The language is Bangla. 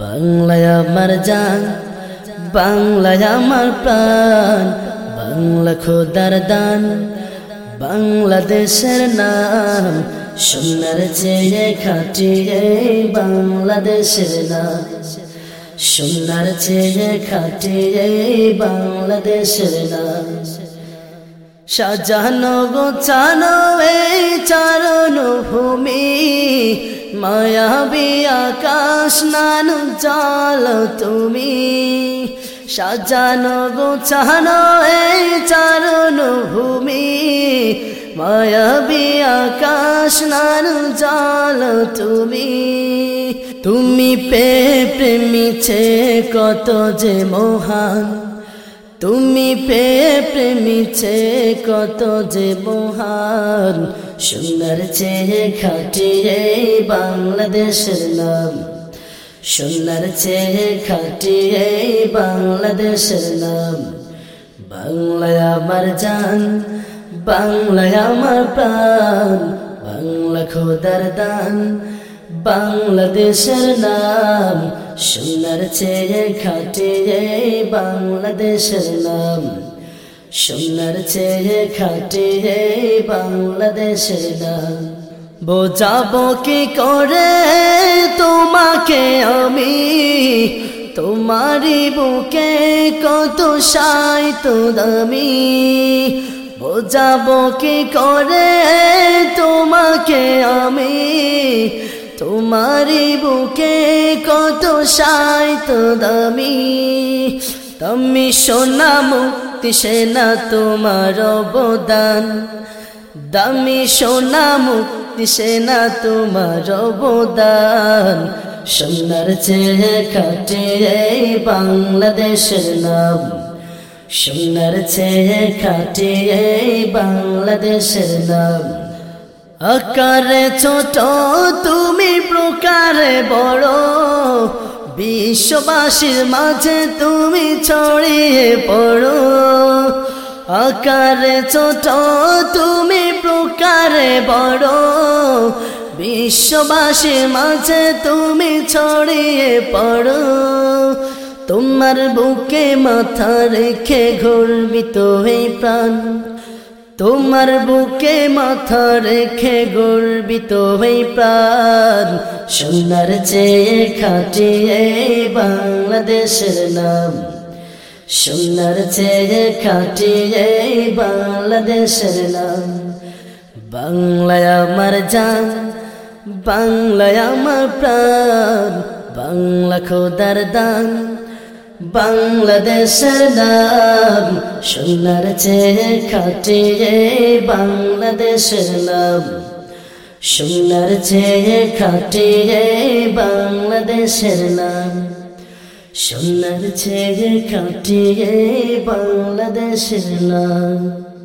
বাংলায় আমার জান, বাংলায় আমার প্রাণ, বাংলা খোদার দান, বাংলাদেশের নাম, সোনার চেয়ে খাটি এই বাংলাদেশের নাম, সোনার চেয়ে খাটি এই বাংলাদেশের নাম। সাজানো গোছানো এই চারণ ভূমি মায়াবী আকাশ নান জল তুমি। সাজানো গোছানো এই চারণ ভূমি। মায়াবী আকাশ নান জল তুমি। তুমি পে প্রেমিছে কত যে মহান। তুমি পে প্রেমিছে কত যে মহান, সুন্দর চেয়ে খাটি এই বাংলাদেশের নাম। সুন্দর চেয়ে খাটি এই বাংলাদেশের নাম। বাংলায় আমার জান, বাংলায় আমার প্রাণ, বাংলা খোদার দান বাংলাদেশের নাম সোনার চেয়ে খাটে বাংলাদেশের নাম। সোনার চেয়ে খাটে বাংলাদেশের নাম। বোঝাবো কি করে তোমাকে আমি? তোমারই বুকে কত সাই তো দামি। বোঝাবো কি করে তোমাকে আমি? তোমারি বুকে কত সাইত দামি। তুমি সোনা মুক্তি সেনা তোমার অবদান। দামি সোনা মুক্তি সেনা তোমার অবদান। সোনার চেয়ে খাটে এই বাংলাদেশের নাম। সোনার চেয়ে খাটে এই বাংলাদেশের নাম। আকারে ছোট, তুমি প্রকারে বড়। বিশ্ববাসীর মাঝে তুমি ছড়িয়ে পড়ো। আকারে ছোট, তুমি প্রকারে বড়। বিশ্ববাসীর মাঝে তুমি ছড়িয়ে পড়ো। তোমার বুকে মাথা রেখে গর্বিত এই প্রাণ। তোমার বুকে মাথা রেখে গর্বিত হই প্রাণ। সোনার চেয়ে খাটি এই বাংলাদেশের নাম। সোনার চেয়ে খাটি এই বাংলাদেশের নাম। বাংলায় আমার জান, বাংলায় আমার প্রাণ, বাংলা খোদার দান। বাংলাদেশের নাম, সোনার চেয়ে খাটিয়ে বাংলাদেশের নাম। সোনার চেয়ে খাটিয়ে বাংলাদেশের নাম। সোনার চেয়ে খাটিয়ে বাংলাদেশের নাম।